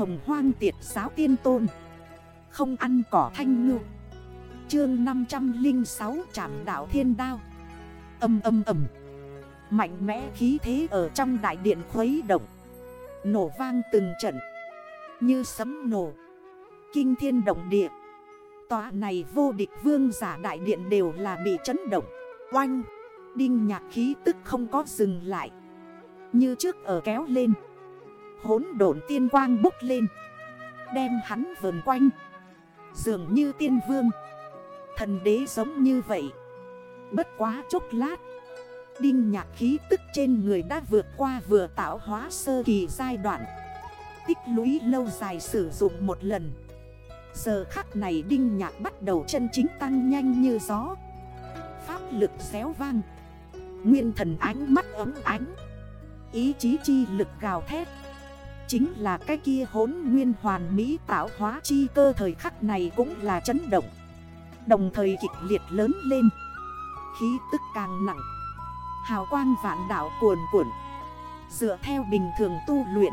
hồng hoang tiệt giáo tiên tôn. Không ăn cỏ thanh ngư. Chương 506 trảm đảo thiên đao. Âm âm âm Mạnh mẽ khí thế ở trong đại điện khuấy động. Nổ vang từng trận. Như sấm nổ. Kinh thiên động địa. Tòa này vô địch vương giả đại điện đều là bị chấn động. Oanh. Đinh nhạc khí tức không có dừng lại. Như trước ở kéo lên. Hốn độn tiên quang bốc lên, Đem hắn vờn quanh. Dường như tiên vương, Thần đế giống như vậy. Bất quá chốc lát, Đinh nhạc khí tức trên người đã vượt qua vừa tạo hóa sơ kỳ giai đoạn. Tích lũy lâu dài sử dụng một lần. Giờ khắc này đinh nhạc bắt đầu chân chính tăng nhanh như gió. Pháp lực xéo vang. Nguyên thần ánh mắt ấm ánh. Ý chí chi lực gào thét. Chính là cái kia hốn nguyên hoàn mỹ tạo hóa chi cơ thời khắc này cũng là chấn động. Đồng thời kịch liệt lớn lên. Khí tức càng nặng. Hào quang vạn đảo cuồn cuộn. Dựa theo bình thường tu luyện.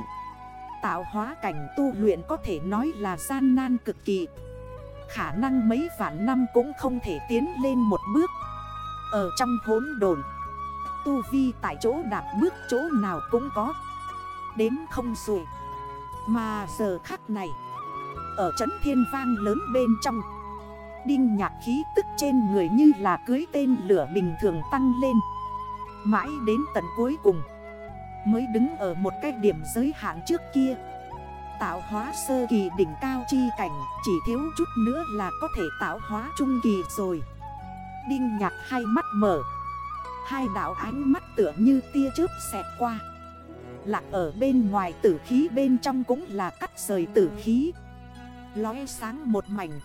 Tạo hóa cảnh tu luyện có thể nói là gian nan cực kỳ. Khả năng mấy vạn năm cũng không thể tiến lên một bước. Ở trong hốn đồn Tu vi tại chỗ đạp bước chỗ nào cũng có. Đếm không rồi Mà giờ khắc này, Ở trấn thiên vang lớn bên trong, Đinh nhạc khí tức trên người như là cưới tên lửa bình thường tăng lên. Mãi đến tận cuối cùng, Mới đứng ở một cái điểm giới hạn trước kia. Tạo hóa sơ kỳ đỉnh cao chi cảnh, Chỉ thiếu chút nữa là có thể tạo hóa trung kỳ rồi. Đinh nhạc hai mắt mở. Hai đảo ánh mắt tựa như tia chớp xẹt qua. Lạc ở bên ngoài tử khí, bên trong cũng là cắt rời tử khí. Lóe sáng một mảnh.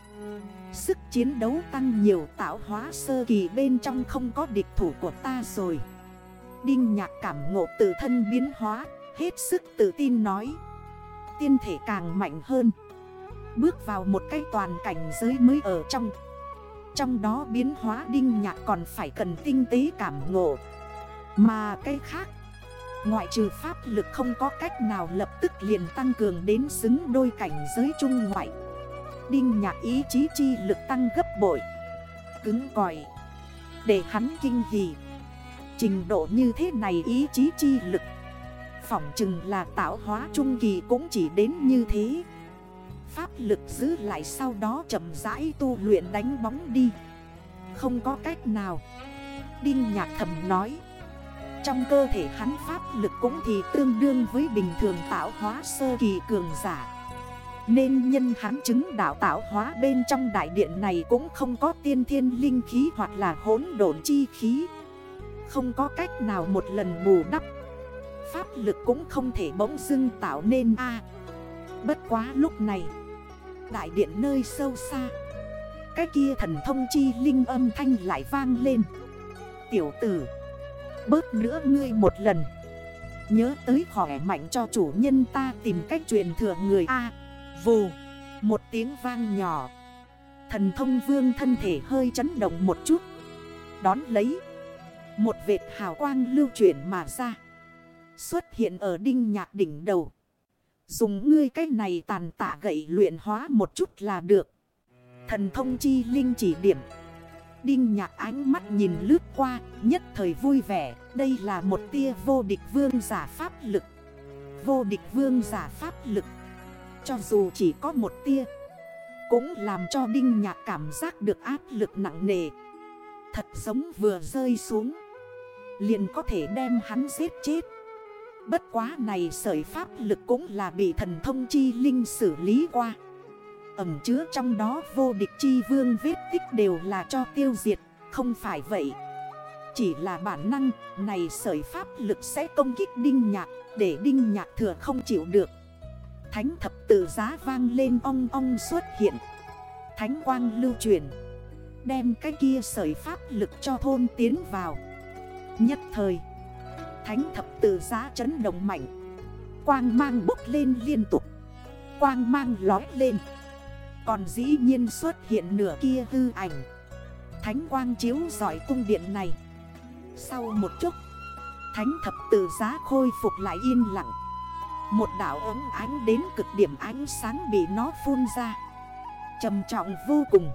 Sức chiến đấu tăng nhiều, tạo hóa sơ kỳ bên trong không có địch thủ của ta rồi. Đinh nhạc cảm ngộ tự thân biến hóa, Hết sức tự tin nói. Tiên thể càng mạnh hơn. Bước vào một cái toàn cảnh giới mới ở trong. Trong đó biến hóa đinh nhạc còn phải cần tinh tế cảm ngộ. Mà cái khác Ngoại trừ pháp lực không có cách nào lập tức liền tăng cường đến xứng đôi cảnh giới trung ngoại. Đinh nhạc ý chí chi lực tăng gấp bội. Cứng còi. Để hắn kinh hỉ. Trình độ như thế này ý chí chi lực. Phỏng chừng là tạo hóa trung kỳ cũng chỉ đến như thế. Pháp lực giữ lại sau đó chậm rãi tu luyện đánh bóng đi. Không có cách nào. Đinh nhạc thầm nói. Trong cơ thể hắn pháp lực cũng thì tương đương với bình thường tạo hóa sơ kỳ cường giả. Nên nhân hắn chứng đạo tạo hóa bên trong đại điện này cũng không có tiên thiên linh khí hoặc là hỗn độn chi khí. Không có cách nào một lần bù đắp. Pháp lực cũng không thể bỗng dưng tạo nên a. Bất quá lúc này, Đại điện nơi sâu xa, Cái kia thần thông chi linh âm thanh lại vang lên. Tiểu tử Bớt nữa ngươi một lần Nhớ tới khỏe mạnh cho chủ nhân ta tìm cách truyền thừa người A Vù, Một tiếng vang nhỏ Thần thông vương thân thể hơi chấn động một chút Đón lấy, một vệt hào quang lưu chuyển mà ra. Xuất hiện ở đinh nhạc đỉnh đầu. Dùng ngươi cái này tàn tạ gậy luyện hóa một chút là được. Thần thông chi linh chỉ điểm. Đinh nhạc ánh mắt nhìn lướt qua, nhất thời vui vẻ. Đây là một tia vô địch vương giả pháp lực. Vô địch vương giả pháp lực. Cho dù chỉ có một tia, cũng làm cho Đinh Nhạc cảm giác được áp lực nặng nề. Thật giống vừa rơi xuống. Liền có thể đem hắn giết chết Bất quá này sởi pháp lực cũng là bị thần thông chi linh xử lý qua Ẩm chứa trong đó vô địch chi vương vết tích đều là cho tiêu diệt, Không phải vậy. Chỉ là bản năng, này sởi pháp lực sẽ công kích đinh nhạc, Để đinh nhạc thừa không chịu được. Thánh thập tự giá vang lên ong ong xuất hiện. Thánh quang lưu truyền, Đem cái kia sởi pháp lực cho thôn tiến vào. Nhất thời, Thánh thập tự giá chấn động mạnh. Quang mang bốc lên liên tục. Quang mang lói lên. Còn dĩ nhiên xuất hiện nửa kia hư ảnh. Thánh quang chiếu giỏi cung điện này. Sau một chút, Thánh thập tự giá khôi phục lại yên lặng. Một đảo ấm ánh đến cực điểm ánh sáng bị nó phun ra. Trầm trọng vô cùng.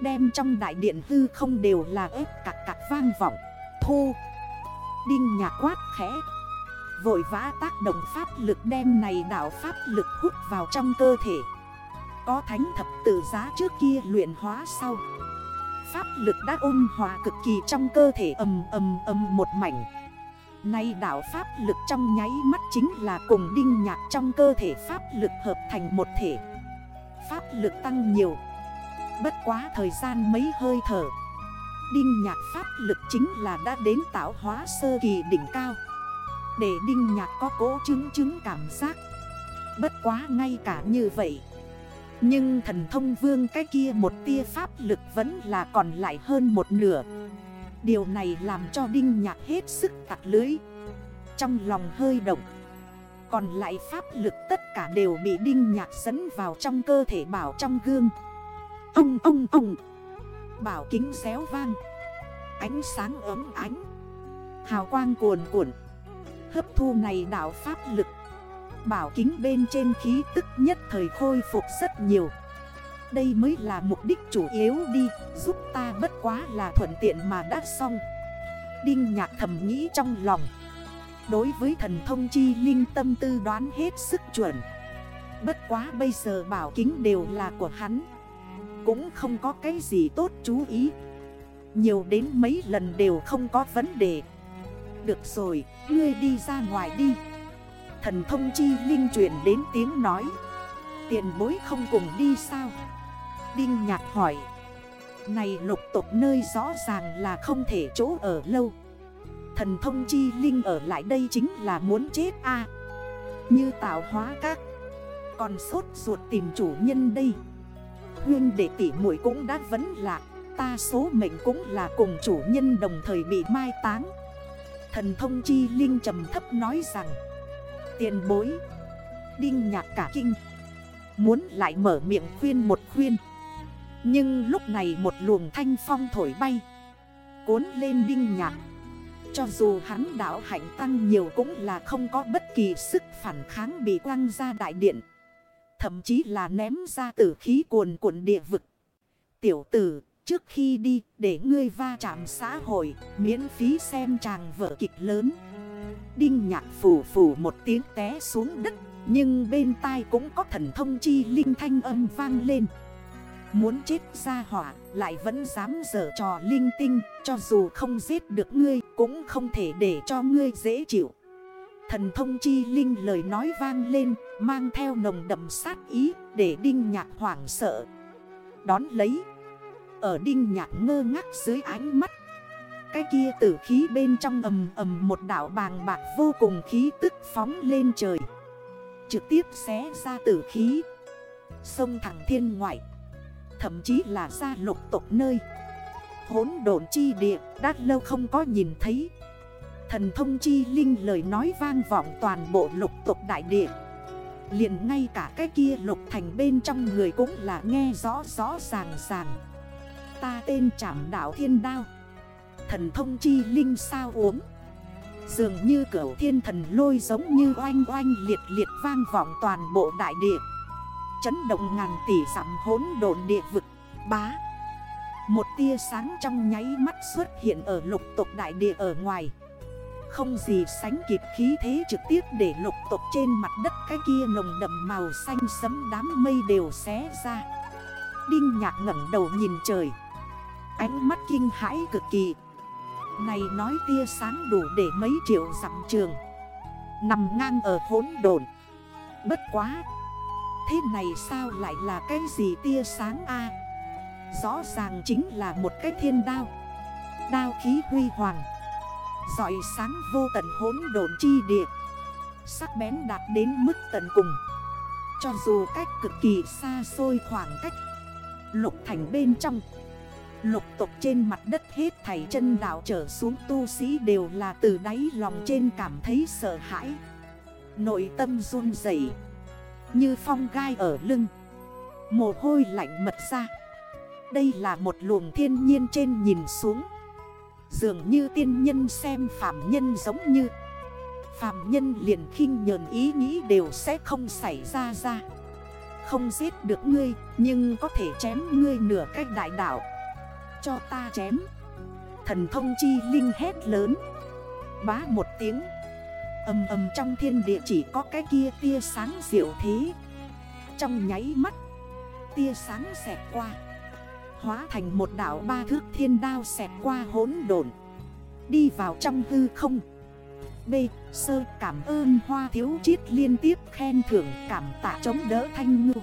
Đem trong đại điện hư không đều là ép cạc cạc vang vọng Thu Đinh nhạc quát khẽ. Vội vã tác động pháp lực đem này đảo pháp lực hút vào trong cơ thể. Có thánh thập tự giá trước kia luyện hóa sau. Pháp lực đã ôn hòa cực kỳ trong cơ thể ầm ầm ầm một mảnh. Nay đảo pháp lực trong nháy mắt chính là cùng đinh nhạc trong cơ thể pháp lực hợp thành một thể. Pháp lực tăng nhiều. Bất quá thời gian mấy hơi thở. Đinh nhạc pháp lực chính là đã đến tạo hóa sơ kỳ đỉnh cao. Để đinh nhạc có cố chứng chứng cảm giác. Bất quá ngay cả như vậy nhưng thần thông vương cái kia một tia pháp lực vẫn là còn lại hơn một nửa. Điều này làm cho đinh nhạc hết sức tạc lưới. Trong lòng hơi động, Còn lại pháp lực tất cả đều bị đinh nhạc dẫn vào trong cơ thể bảo trong gương. Ông ông ông! Bảo kính xéo vang. Ánh sáng ấm ánh. Hào quang cuồn cuộn. Hấp thu này đảo pháp lực. Bảo kính bên trên khí tức nhất thời khôi phục rất nhiều. Đây mới là mục đích chủ yếu đi Giúp ta bất quá là thuận tiện mà đã xong. Đinh nhạc thầm nghĩ trong lòng. Đối với thần thông chi linh tâm tư đoán hết sức chuẩn. Bất quá bây giờ bảo kính đều là của hắn. Cũng không có cái gì tốt chú ý. Nhiều đến mấy lần đều không có vấn đề. Được rồi, ngươi đi ra ngoài đi. Thần thông chi linh truyền đến tiếng nói. Tiền bối không cùng đi sao? Đinh nhạc hỏi. Này lục tục nơi rõ ràng là không thể chỗ ở lâu. Thần thông chi linh ở lại đây chính là muốn chết a. Như tạo hóa các. Còn sốt ruột tìm chủ nhân đây. Nguyên đệ tỷ muội cũng đã vấn lạc. Ta số mệnh cũng là cùng chủ nhân đồng thời bị mai táng. Thần thông chi linh trầm thấp nói rằng Tiền bối. Đinh nhạc cả kinh. Muốn lại mở miệng khuyên một khuyên. Nhưng lúc này một luồng thanh phong thổi bay. Cuốn lên đinh nhạc. Cho dù hắn đảo hạnh tăng nhiều cũng là không có bất kỳ sức phản kháng bị quăng ra đại điện. Thậm chí là ném ra tử khí cuồn cuộn địa vực. Tiểu tử, trước khi đi để ngươi va chạm xã hội, miễn phí xem chàng vở kịch lớn. Đinh nhạc phủ phủ một tiếng té xuống đất, nhưng bên tai cũng có thần thông chi linh thanh âm vang lên. Muốn chết ra hỏa lại vẫn dám dở trò linh tinh Cho dù không giết được ngươi cũng không thể để cho ngươi dễ chịu Thần thông chi linh lời nói vang lên Mang theo nồng đậm sát ý Để đinh nhạc hoảng sợ Đón lấy Ở đinh nhạc ngơ ngác dưới ánh mắt cái kia tử khí bên trong ầm ầm một đảo bàng bạc vô cùng khí tức phóng lên trời. Trực tiếp xé ra tử khí. Sông thẳng thiên ngoại. Thậm chí là ra lục tộc nơi. Hốn độn chi địa, đã lâu không có nhìn thấy. Thần thông chi linh lời nói vang vọng toàn bộ lục tộc đại địa. Liền ngay cả cái kia lục thành bên trong người cũng là nghe rõ rõ ràng ràng. Ta tên trảm đảo thiên đao. Thần thông chi linh sao uống. Dường như cửu thiên thần lôi giống như oanh oanh liệt liệt vang vọng toàn bộ đại địa. Chấn động ngàn tỷ giảm hốn độn địa vực, Bá. Một tia sáng trong nháy mắt xuất hiện ở lục tục đại địa ở ngoài. Không gì sánh kịp khí thế trực tiếp để lục tục trên mặt đất cái kia nồng đậm màu xanh sấm đám mây đều xé ra. Đinh nhạc ngẩn đầu nhìn trời. Ánh mắt kinh hãi cực kỳ. Này nói tia sáng đủ để mấy triệu dặm trường. Nằm ngang ở hốn đồn Bất quá. Thế này sao lại là cái gì tia sáng a? Rõ ràng chính là một cái thiên đao. Đao khí huy hoàng. Giỏi sáng vô tận hốn đồn chi địa. Sắc bén đạt đến mức tận cùng. Cho dù cách cực kỳ xa xôi khoảng cách. Lục thành bên trong. Lục tục trên mặt đất hết thảy chân đảo trở xuống tu sĩ đều là từ đáy lòng trên cảm thấy sợ hãi. Nội tâm run dậy Như phong gai ở lưng. Mồ hôi lạnh mật ra. Đây là một luồng thiên nhiên trên nhìn xuống. Dường như tiên nhân xem phạm nhân giống như. Phạm nhân liền khinh nhờn ý nghĩ đều sẽ không xảy ra ra. Không giết được ngươi, Nhưng có thể chém ngươi nửa cách đại đảo cho ta chém. Thần thông chi linh hét lớn. Bá một tiếng. Âm âm trong thiên địa chỉ có cái kia tia sáng diệu thế. Trong nháy mắt, Tia sáng xẹt qua. Hóa thành một đảo ba thước thiên đao xẹt qua hốn đồn Đi vào trong hư không. B. Sơ cảm ơn hoa thiếu chiết liên tiếp khen thưởng cảm tạ chống đỡ thanh ngư.